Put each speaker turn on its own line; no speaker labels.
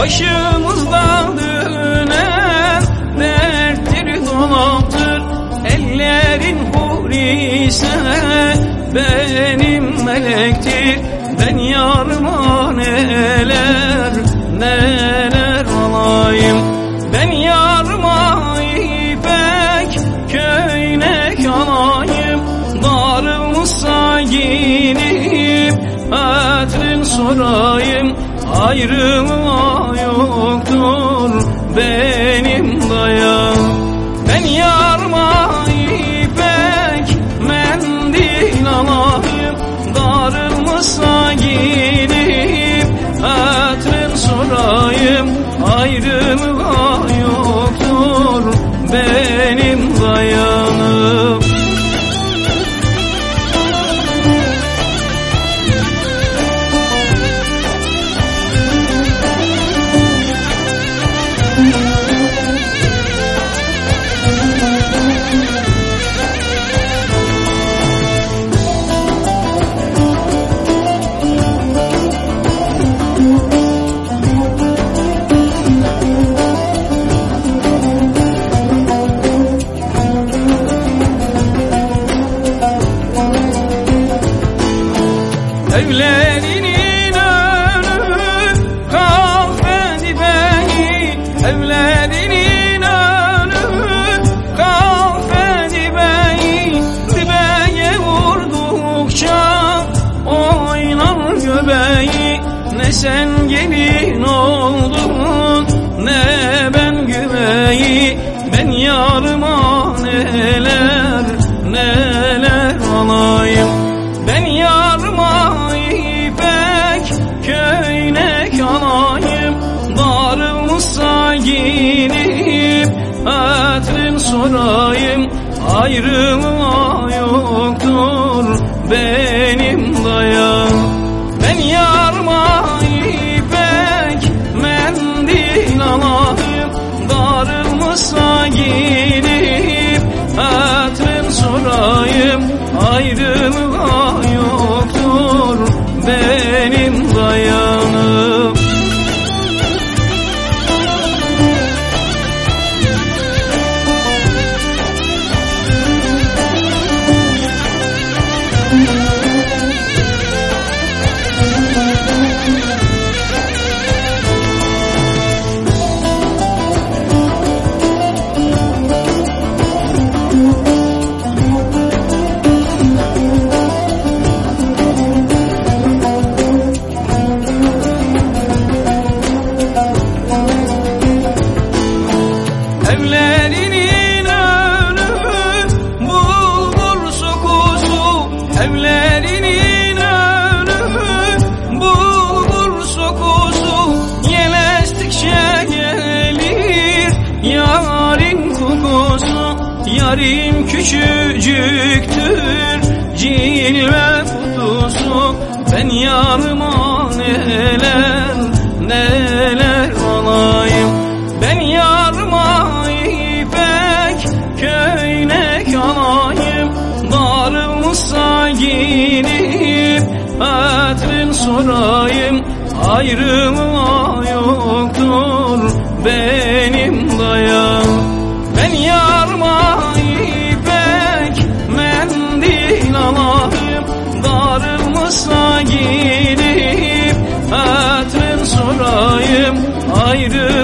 Başımızda dönen dertleri dolaptır Ellerin huri ise benim melektir. Ben yarıma neler neler alayım? Ben yarıma ipek köynek alayım Darılmışsa giyinip hatrin sorayım Ayrılığa yoktur benim dayan Ben yarma ipek mendil alayım. Darılmışsa giyinip hatrin sorayım. Ayrılığa Evlerinin önü kahvedi beni. Evlerinin önü kahvedi beni. Dibeye vurdukça oynar göbeği. Ne sen gelin oldun ne ben güveyi Ben yarıma neler neler alayım Giyinip hatrin sorayım Ayrılığa yoktur benim Yarim küçücüktür cilve kutusu Ben yarıma neler neler alayım. Ben yarıma ipek köynek alayım. Darılmışsa giyinip hatrin sorayım. Ayrılığa yoktur benim dayan Ayrı